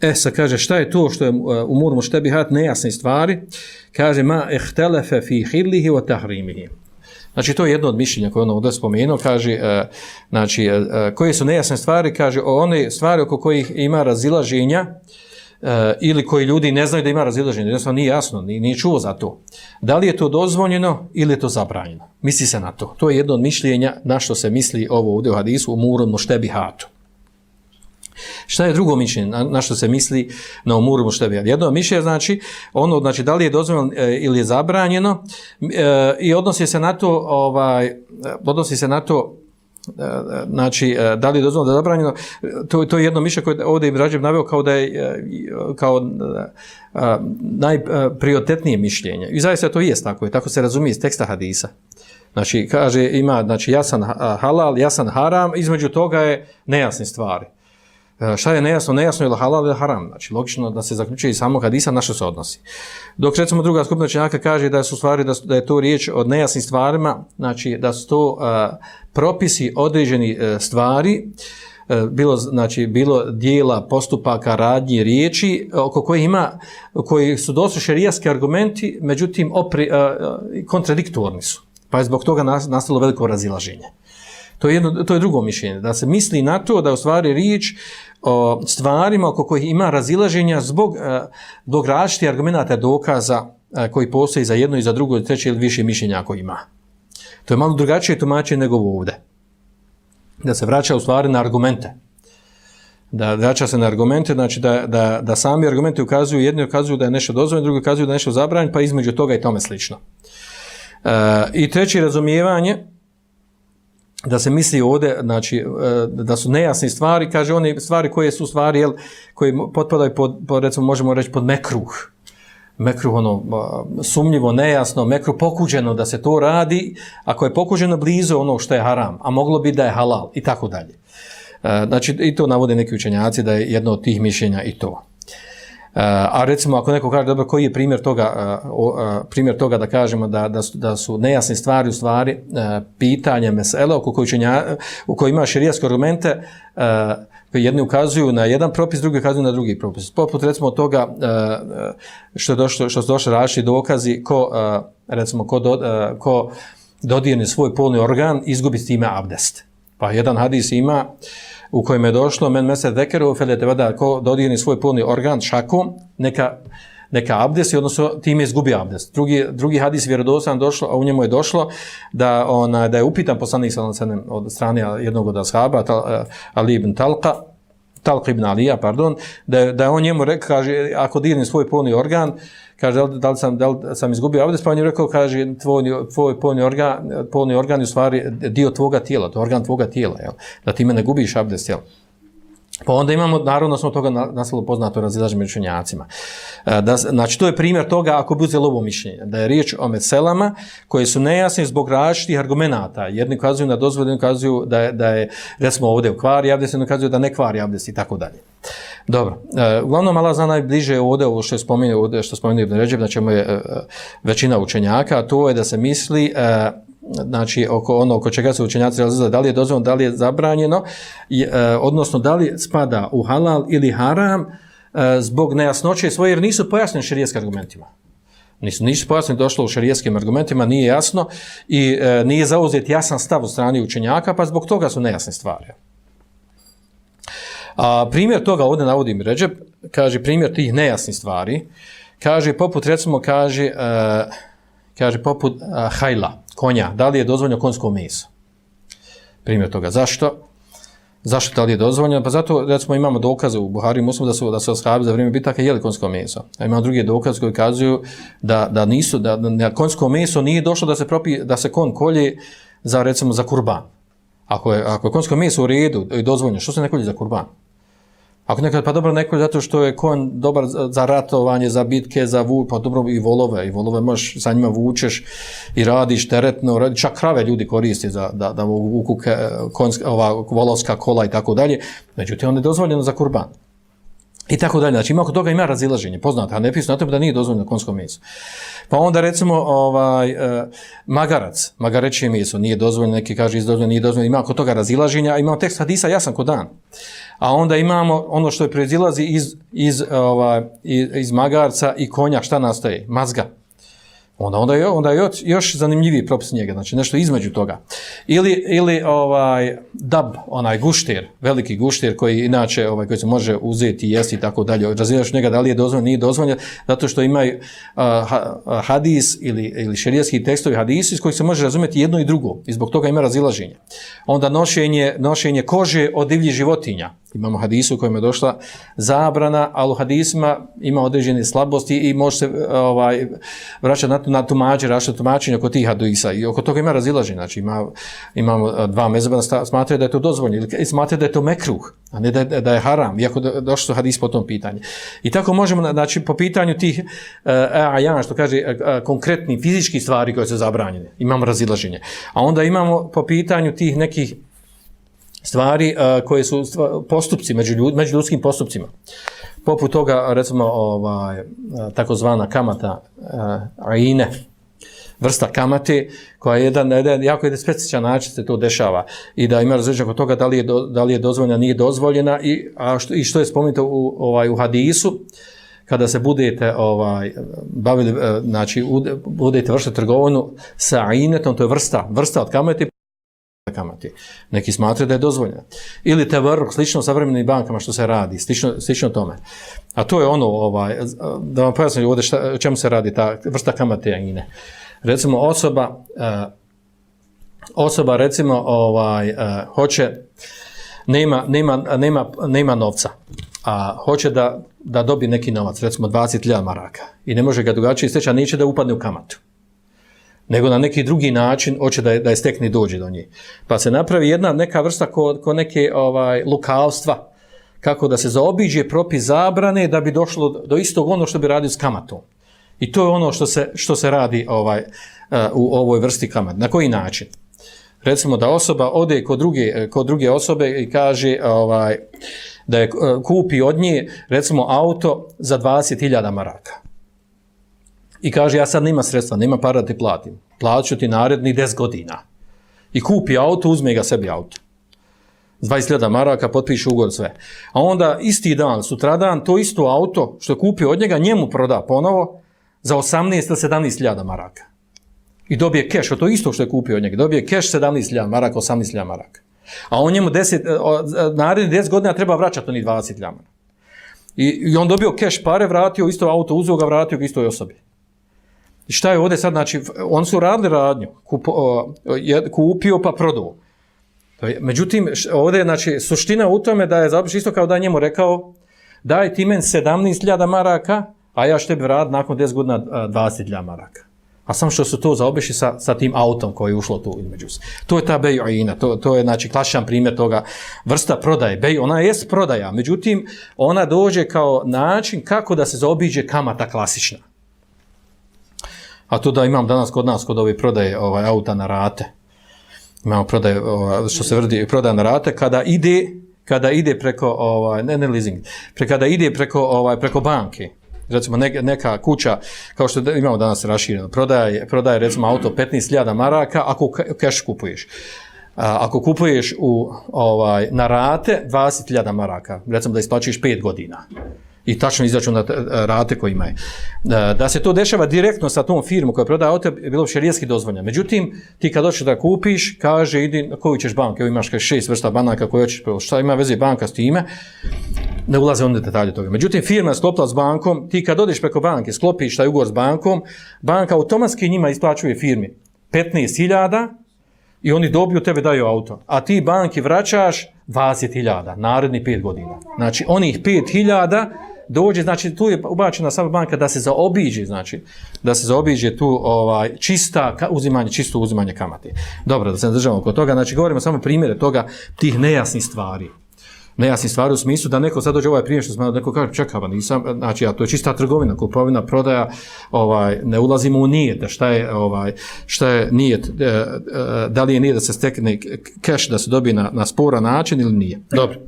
E, sad kaže, šta je to što je u murmu štebihat nejasne stvari? Kaže, ma ehtelefe fi hillihi wa tahrimihi. Znači, to je jedno od mišljenja koje ono ovdje spomenuo, kaže, uh, znači, uh, koje su nejasne stvari, kaže, o one stvari oko kojih ima razilaženja, ili koji ljudi ne znaju da ima razilaženje, jednostavno nije jasno, nije, nije čuo za to. Da li je to dozvoljeno ili je to zabranjeno? Misli se na to. To je jedno od mišljenja na što se misli ovo ovdje u hadisu, u murmu štebihatu. Šta je drugo mišljenje, na, što se misli na umuru muštebija? Jedno mišljenje znači, ono, znači, da li je dozvoljeno e, ili je zabranjeno e, i odnosi se na to, ovaj, odnosi se na to, e, znači, da li je dozvoljeno da je zabranjeno, to, to je jedno mišljenje koje ovdje je Rađev naveo kao da je kao najprioritetnije mišljenje. I zaista to jest tako, je, tako se razumije iz teksta hadisa. Znači, kaže, ima, znači, jasan halal, jasan haram, između toga je nejasne stvari. E, šta je nejasno? Nejasno je halal ili haram. Znači, logično da se zaključuje i samo hadisa na što se odnosi. Dok recimo druga skupina činjaka kaže da su stvari, da, je to riječ od nejasnih stvarima, znači da su to uh, propisi određeni uh, stvari, bilo, znači, bilo dijela, postupaka, radnji, riječi, oko koje ima, koji su dosta šerijaski argumenti, međutim, opri, kontradiktorni su. Pa je zbog toga nastalo veliko razilaženje. To je, jedno, to je drugo mišljenje, da se misli na to da u stvari riječ o stvarima oko kojih ima razilaženja zbog, e, zbog različitih argumenta dokaza e, koji postoji za jedno i za drugo, treće ili više mišljenja ako ima. To je malo drugačije tumačenje nego ovdje. Da se vraća u stvari na argumente. Da vraća se na argumente, znači da, da, da sami argumenti ukazuju, jedni ukazuju da je nešto dozvoljeno, drugi ukazuju da je nešto zabranjeno, pa između toga i tome slično. E, I treće razumijevanje, da se misli ovdje, znači, e, da su nejasne stvari, kaže one stvari koje su stvari, jel, koje potpadaju pod, pod, recimo, možemo reći pod mekruh. Mekruh, ono, sumnjivo, nejasno, mekruh pokuđeno da se to radi, ako je pokuđeno blizu ono što je haram, a moglo bi da je halal, i tako dalje. E, znači, i to navode neki učenjaci da je jedno od tih mišljenja i to. Uh, a recimo ako neko kaže dobro koji je primjer toga uh, uh, primjer toga da kažemo da, da, su, da su nejasne stvari u stvari pitanje mesele oko u kojoj ima šerijaske argumente koji jedni ukazuju na jedan propis drugi ukazuju na drugi propis. Poput recimo toga što je došlo što su došli različiti dokazi ko recimo ko, do, ko dodirne svoj polni organ izgubi s time abdest. Pa jedan hadis ima u kojem je došlo men meser dekeru felete vada ko dodirni svoj polni organ šakom neka neka abdest i odnosno time izgubi abdest. Drugi, drugi hadis vjerodosan došlo, a u njemu je došlo da ona da je upitan poslanik od strane jednog od ashaba uh, Ali ibn Talqa Talq ibn Alija, pardon, da, da on njemu rekao, kaže, ako dirni svoj polni organ, kaže, da li sam, da li sam izgubio abdest, pa on je rekao, kaže, tvoj, tvoj polni organ, polni organ je u stvari dio tvoga tijela, to je organ tvoga tijela, jel? da ti me ne gubiš abdest, jel? Pa onda imamo, naravno smo toga nastalo poznato razilaži među učenjacima. E, da, znači, to je primjer toga ako bi uzeli ovo mišljenje, da je riječ o meselama koje su nejasne zbog različitih argumenta. Jedni kazuju na dozvod, jedni kazuju da je, da je recimo ovdje u kvari abdest, jedni kazuju da ne kvari abdest i tako dalje. Dobro, e, uglavnom Allah zna najbliže ovdje ovo što je spomenuo, što spomenuo Ibn Ređeb, znači je e, većina učenjaka, to je da se misli znači oko ono oko čega se učenjaci razlaze da li je dozvoljeno da li je zabranjeno e, odnosno da li spada u halal ili haram e, zbog nejasnoće svoje jer nisu pojasnjeni šerijskim argumentima. Nisu nisu pojasnjeni došlo u šerijskim argumentima nije jasno i e, nije zauzet jasan stav od strane učenjaka pa zbog toga su nejasne stvari. A primjer toga ovdje navodim Ređeb kaže primjer tih nejasnih stvari. Kaže poput recimo kaže kaže poput hajla, konja, da li je dozvoljeno konjsko meso? Primjer toga. Zašto? Zašto da li je dozvoljeno? Pa zato, recimo, imamo dokaze u Buhari muslim da su, da su ashabi za vrijeme bitaka jeli konjsko meso. A imamo drugi dokaz koji kazuju da, da nisu, da, da konjsko meso nije došlo da se propi, da se kon kolje za, recimo, za kurban. Ako je, ako je konjsko meso u redu i dozvoljeno, što se ne kolje za kurban? Ako nekad, pa dobro, neko zato što je kon dobar za ratovanje, za bitke, za vu, pa dobro i volove, i volove možeš, sa njima vučeš i radiš teretno, radi, čak krave ljudi koriste za, da, da vuku konska, ova volovska kola i tako dalje, međutim, on je dozvoljeno za kurban. I tako dalje. Znači, ima oko toga ima razilaženje, poznate, a ne pisano na tome da nije dozvoljeno konjsko meso. Pa onda recimo ovaj, uh, magarac, magareće meso, nije dozvoljeno, neki kaže izdozvoljeno, nije dozvoljeno, ima oko toga razilaženja, a imamo tekst hadisa jasan ko dan. A onda imamo ono što je proizilazi iz, iz, ovaj, iz, iz magarca i konja, šta nastaje? Mazga. Onda, onda, je, onda je još zanimljiviji propis njega, znači nešto između toga. Ili, ili ovaj dab, onaj guštir, veliki guštir koji inače ovaj, koji se može uzeti jesti i tako dalje. Razvijaš njega da li je dozvoljeno, nije dozvoljeno, zato što imaju uh, hadis ili, ili šerijski tekstovi hadisi iz kojih se može razumjeti jedno i drugo i zbog toga ima razilaženje. Onda nošenje, nošenje kože od divljih životinja. Imamo hadisu u kojem je došla zabrana, ali u hadisima ima određene slabosti i može se ovaj, vraćati na, na tumađe, rašte tumačenje oko tih hadisa. I oko toga ima razilaženje. Znači ima, imamo dva mezebana smatraju da je to dozvoljno ili smatraju da je to mekruh, a ne da, da je haram, iako došli su hadis po tom pitanju. I tako možemo, znači po pitanju tih uh, ajan, što kaže, konkretni fizički stvari koje su zabranjene, imamo razilaženje. A onda imamo po pitanju tih nekih stvari koje su postupci među, ljud, među ljudskim postupcima. Poput toga, recimo, ovaj, takozvana kamata aine, vrsta kamate, koja je jedan, jedan jako jedan specifičan način se to dešava i da ima različite oko toga da li je, do, da li je dozvoljena, nije dozvoljena i, a što, i što je spomenuto u, ovaj, u hadisu, kada se budete ovaj bavili znači budete vršiti trgovinu sa inetom to je vrsta vrsta od kamate kamati. Neki smatraju da je dozvoljeno. Ili te vrh, slično sa vremenim bankama što se radi, slično, slično tome. A to je ono, ovaj, da vam pojasnim ovdje šta, čemu se radi ta vrsta kamate ine. Recimo osoba, uh, osoba recimo ovaj, uh, hoće, nema, nema, nema, nema novca, a hoće da, da dobije neki novac, recimo 20.000 maraka i ne može ga drugačije steći, a neće da upadne u kamatu nego na neki drugi način hoće da je, da je stekne dođe do nje. Pa se napravi jedna neka vrsta ko, ko neke ovaj lukavstva, kako da se zaobiđe propis zabrane da bi došlo do istog ono što bi radio s kamatom. I to je ono što se, što se radi ovaj uh, u ovoj vrsti kamat. Na koji način? Recimo da osoba ode kod druge, kod druge osobe i kaže ovaj, da je kupi od nje recimo auto za 20.000 maraka i kaže ja sad nima sredstva, nima para da ti platim. Plaću ti naredni 10 godina. I kupi auto, uzme ga sebi auto. 20.000 maraka, potpiše ugod sve. A onda isti dan, sutradan, to isto auto što je kupio od njega, njemu proda ponovo za 18 ili 17.000 maraka. I dobije keš, to isto što je kupio od njega, dobije keš 17.000 maraka, 18.000 maraka. A on njemu 10, naredni 10 godina treba vraćati oni 20.000 maraka. I, I on dobio keš pare, vratio isto auto, uzeo ga, vratio ga istoj osobi. Šta je ovdje sad, znači, on su radili radnju, kupio pa prodao. Međutim, ovdje je, znači, suština u tome da je zabiš isto kao da je njemu rekao, daj ti men 17.000 maraka, a ja što tebi rad nakon 10 godina 20.000 maraka. A samo što su to zaobišli sa, sa tim autom koji je ušlo tu između se. To je ta bejojina, to, to je znači klasičan primjer toga vrsta prodaje. Bej, ona je prodaja, međutim, ona dođe kao način kako da se zaobiđe kamata klasična. A to da imam danas kod nas, kod ove prodaje ovaj, auta na rate, imamo prodaje, ovaj, što se vrdi, prodaje na rate, kada ide, kada ide preko, ovaj, ne, ne leasing, pre, kada ide preko, ovaj, preko banke, recimo neka, kuća, kao što imamo danas rašireno, prodaje, prodaje recimo auto 15.000 maraka, ako keš kupuješ. Ako kupuješ u, ovaj, na rate 20.000 maraka, recimo da isplaćuješ 5 godina, i tačno izračuna rate koje imaju. Da se to dešava direktno sa tom firmom koja prodaje auto, je bilo šerijetski dozvoljeno. Međutim, ti kad hoćeš da kupiš, kaže, idi na koju ćeš banke, evo imaš šest vrsta banaka koje hoćeš, šta ima veze banka s time, ne ulaze onda detalje toga. Međutim, firma je sklopila s bankom, ti kad odeš preko banke, sklopiš taj ugovor s bankom, banka automatski njima isplaćuje firmi 15.000 i oni dobiju, tebe daju auto. A ti banki vraćaš 20.000, naredni 5 godina. Znači, onih 5.000 dođe, znači tu je ubačena sama banka da se zaobiđe, znači da se zaobiđe tu ovaj čista uzimanje, čisto uzimanje kamate. Dobro, da se držamo oko toga, znači govorimo samo primjere toga, tih nejasnih stvari. Nejasnih stvari u smislu da neko sad dođe ovaj primjer što smo neko kaže čekava, nisam, znači ja to je čista trgovina, kupovina, prodaja, ovaj ne ulazimo u nijet, da šta je ovaj šta je nijet, e, e, da li je nijet da se stekne keš da se dobije na na sporan način ili nije. Dobro.